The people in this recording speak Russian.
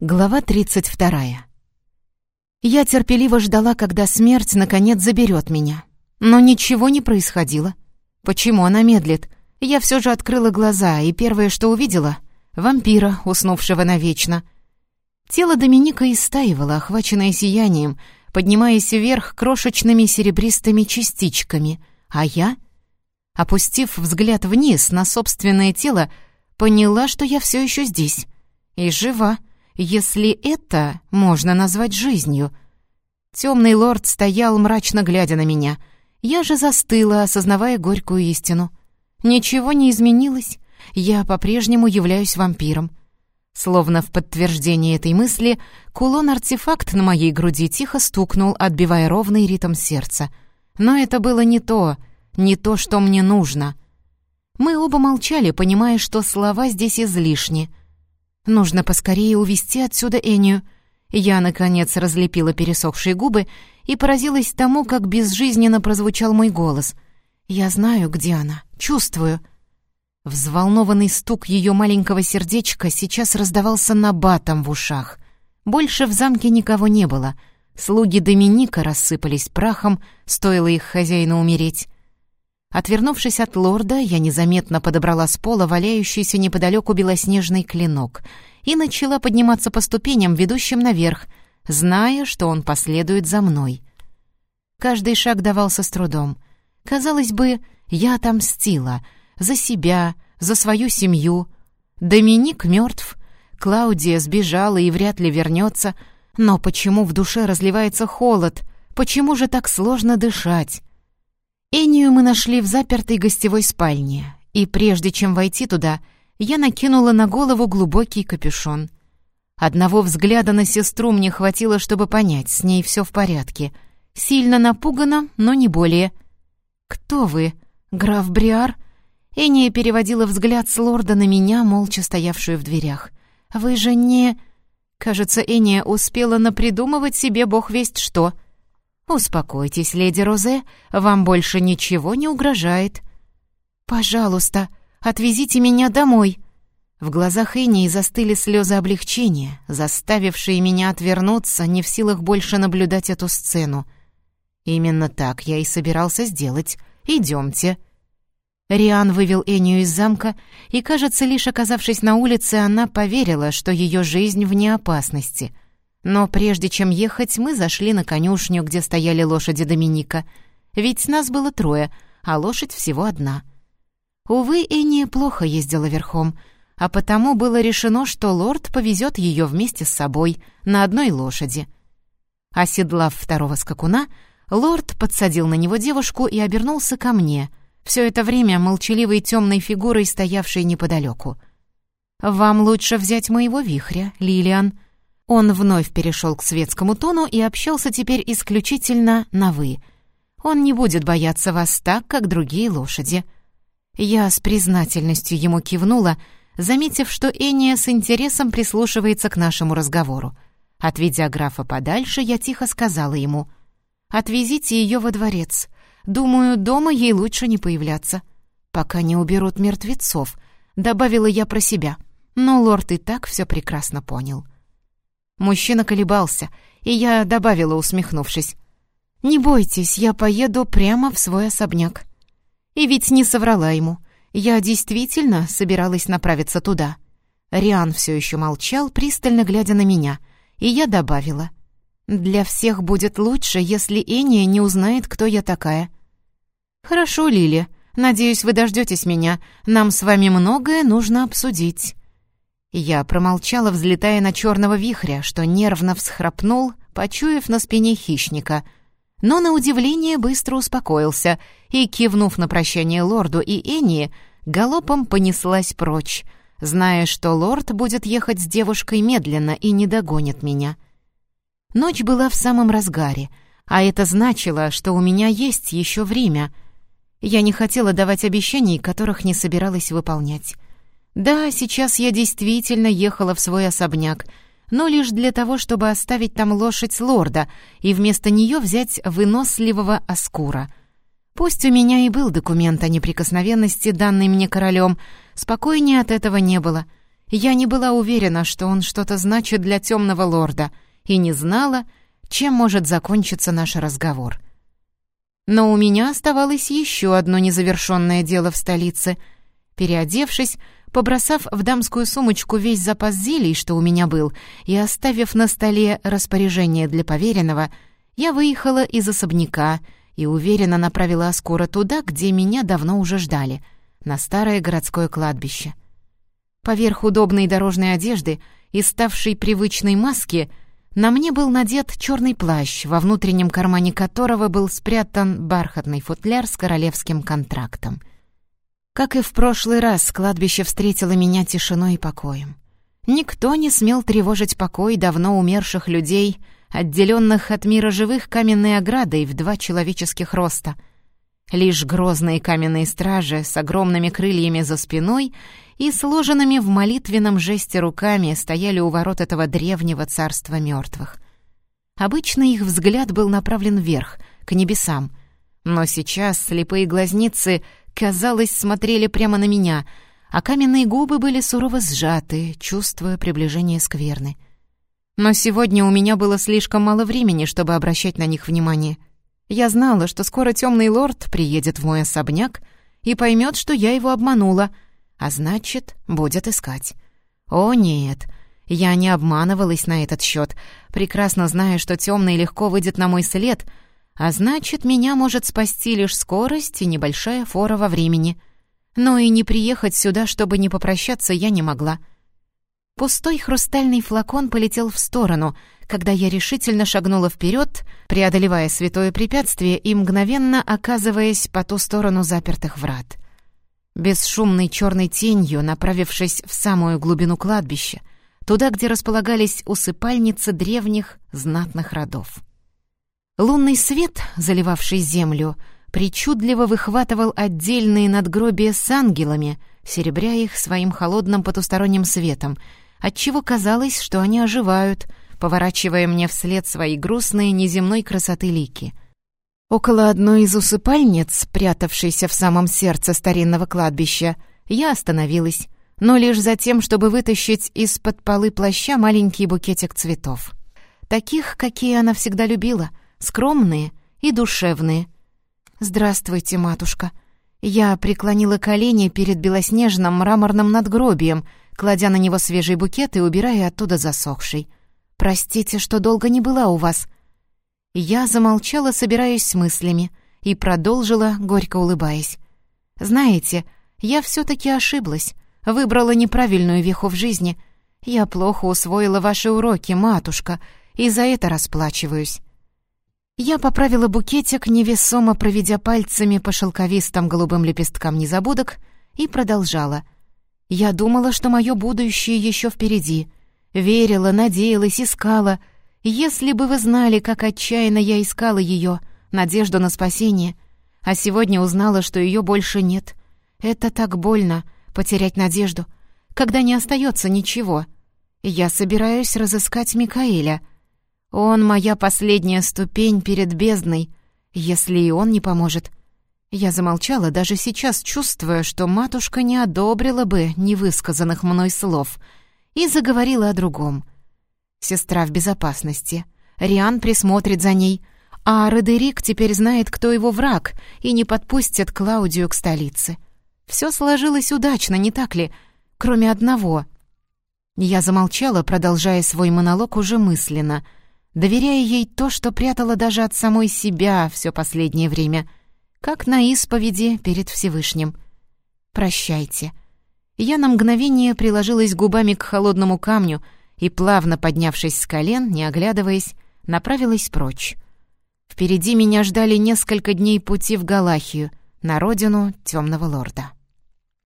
Глава 32. Я терпеливо ждала, когда смерть наконец заберет меня. Но ничего не происходило. Почему она медлит? Я все же открыла глаза, и первое, что увидела — вампира, уснувшего навечно. Тело Доминика истаивало, охваченное сиянием, поднимаясь вверх крошечными серебристыми частичками, а я, опустив взгляд вниз на собственное тело, поняла, что я все еще здесь и жива если это можно назвать жизнью. Темный лорд стоял, мрачно глядя на меня. Я же застыла, осознавая горькую истину. Ничего не изменилось. Я по-прежнему являюсь вампиром. Словно в подтверждение этой мысли, кулон-артефакт на моей груди тихо стукнул, отбивая ровный ритм сердца. Но это было не то, не то, что мне нужно. Мы оба молчали, понимая, что слова здесь излишни — Нужно поскорее увести отсюда Энию. Я, наконец, разлепила пересохшие губы и поразилась тому, как безжизненно прозвучал мой голос. «Я знаю, где она. Чувствую». Взволнованный стук ее маленького сердечка сейчас раздавался набатом в ушах. Больше в замке никого не было. Слуги Доминика рассыпались прахом, стоило их хозяину умереть. Отвернувшись от лорда, я незаметно подобрала с пола валяющийся неподалеку белоснежный клинок и начала подниматься по ступеням, ведущим наверх, зная, что он последует за мной. Каждый шаг давался с трудом. Казалось бы, я отомстила. За себя, за свою семью. Доминик мертв, Клаудия сбежала и вряд ли вернется. Но почему в душе разливается холод? Почему же так сложно дышать? Энию мы нашли в запертой гостевой спальне, и прежде чем войти туда, я накинула на голову глубокий капюшон. Одного взгляда на сестру мне хватило, чтобы понять, с ней все в порядке. Сильно напугана, но не более. «Кто вы, граф Бриар?» Эния переводила взгляд с лорда на меня, молча стоявшую в дверях. «Вы же не...» Кажется, Эния успела напридумывать себе бог весть что — «Успокойтесь, леди Розе, вам больше ничего не угрожает». «Пожалуйста, отвезите меня домой». В глазах Энии застыли слезы облегчения, заставившие меня отвернуться, не в силах больше наблюдать эту сцену. «Именно так я и собирался сделать. Идемте». Риан вывел Энию из замка, и, кажется, лишь оказавшись на улице, она поверила, что ее жизнь вне опасности — но прежде чем ехать, мы зашли на конюшню, где стояли лошади Доминика. Ведь нас было трое, а лошадь всего одна. Увы, Энни плохо ездила верхом, а потому было решено, что лорд повезет ее вместе с собой на одной лошади. Оседлав второго скакуна, лорд подсадил на него девушку и обернулся ко мне, все это время молчаливой темной фигурой, стоявшей неподалеку. «Вам лучше взять моего вихря, Лилиан», он вновь перешел к светскому тону и общался теперь исключительно на «вы». Он не будет бояться вас так, как другие лошади. Я с признательностью ему кивнула, заметив, что Эния с интересом прислушивается к нашему разговору. Отведя графа подальше, я тихо сказала ему, «Отвезите ее во дворец. Думаю, дома ей лучше не появляться. Пока не уберут мертвецов», — добавила я про себя. Но лорд и так все прекрасно понял. Мужчина колебался, и я добавила, усмехнувшись. «Не бойтесь, я поеду прямо в свой особняк». И ведь не соврала ему. Я действительно собиралась направиться туда. Риан все еще молчал, пристально глядя на меня, и я добавила. «Для всех будет лучше, если Эния не узнает, кто я такая». «Хорошо, Лили. Надеюсь, вы дождетесь меня. Нам с вами многое нужно обсудить». Я промолчала, взлетая на черного вихря, что нервно всхрапнул, почуяв на спине хищника. Но на удивление быстро успокоился и, кивнув на прощание лорду и Энни, галопом понеслась прочь, зная, что лорд будет ехать с девушкой медленно и не догонит меня. Ночь была в самом разгаре, а это значило, что у меня есть еще время. Я не хотела давать обещаний, которых не собиралась выполнять. Да, сейчас я действительно ехала в свой особняк, но лишь для того, чтобы оставить там лошадь лорда и вместо нее взять выносливого Аскура. Пусть у меня и был документ о неприкосновенности, данный мне королем, спокойнее от этого не было. Я не была уверена, что он что-то значит для темного лорда, и не знала, чем может закончиться наш разговор. Но у меня оставалось еще одно незавершенное дело в столице. Переодевшись, побросав в дамскую сумочку весь запас зелий, что у меня был, и оставив на столе распоряжение для поверенного, я выехала из особняка и уверенно направила Аскура туда, где меня давно уже ждали, на старое городское кладбище. Поверх удобной дорожной одежды и ставшей привычной маски на мне был надет черный плащ, во внутреннем кармане которого был спрятан бархатный футляр с королевским контрактом. Как и в прошлый раз, кладбище встретило меня тишиной и покоем. Никто не смел тревожить покой давно умерших людей, отделенных от мира живых каменной оградой в два человеческих роста. Лишь грозные каменные стражи с огромными крыльями за спиной и сложенными в молитвенном жесте руками стояли у ворот этого древнего царства мертвых. Обычно их взгляд был направлен вверх, к небесам, но сейчас слепые глазницы, казалось, смотрели прямо на меня, а каменные губы были сурово сжаты, чувствуя приближение скверны. Но сегодня у меня было слишком мало времени, чтобы обращать на них внимание. Я знала, что скоро темный лорд приедет в мой особняк и поймет, что я его обманула — а значит, будет искать. О нет, я не обманывалась на этот счет, прекрасно зная, что темный легко выйдет на мой след, а значит, меня может спасти лишь скорость и небольшая фора во времени. Но и не приехать сюда, чтобы не попрощаться, я не могла. Пустой хрустальный флакон полетел в сторону, когда я решительно шагнула вперед, преодолевая святое препятствие и мгновенно оказываясь по ту сторону запертых врат бесшумной черной тенью, направившись в самую глубину кладбища, туда, где располагались усыпальницы древних знатных родов. Лунный свет, заливавший землю, причудливо выхватывал отдельные надгробия с ангелами, серебря их своим холодным потусторонним светом, отчего казалось, что они оживают, поворачивая мне вслед свои грустные неземной красоты лики — Около одной из усыпальниц, прятавшейся в самом сердце старинного кладбища, я остановилась, но лишь за тем, чтобы вытащить из-под полы плаща маленький букетик цветов. Таких, какие она всегда любила, скромные и душевные. «Здравствуйте, матушка». Я преклонила колени перед белоснежным мраморным надгробием, кладя на него свежий букет и убирая оттуда засохший. «Простите, что долго не была у вас. Я замолчала, собираясь с мыслями, и продолжила, горько улыбаясь. «Знаете, я все-таки ошиблась, выбрала неправильную веху в жизни. Я плохо усвоила ваши уроки, матушка, и за это расплачиваюсь». Я поправила букетик, невесомо проведя пальцами по шелковистым голубым лепесткам незабудок, и продолжала. «Я думала, что мое будущее еще впереди. Верила, надеялась, искала — если бы вы знали, как отчаянно я искала ее, надежду на спасение, а сегодня узнала, что ее больше нет. Это так больно, потерять надежду, когда не остается ничего. Я собираюсь разыскать Микаэля. Он моя последняя ступень перед бездной, если и он не поможет. Я замолчала, даже сейчас чувствуя, что матушка не одобрила бы невысказанных мной слов, и заговорила о другом — Сестра в безопасности. Риан присмотрит за ней, а Родерик теперь знает, кто его враг, и не подпустит Клаудию к столице. Все сложилось удачно, не так ли? Кроме одного. Я замолчала, продолжая свой монолог уже мысленно, доверяя ей то, что прятала даже от самой себя все последнее время, как на исповеди перед Всевышним. «Прощайте». Я на мгновение приложилась губами к холодному камню, и, плавно поднявшись с колен, не оглядываясь, направилась прочь. Впереди меня ждали несколько дней пути в Галахию, на родину темного лорда.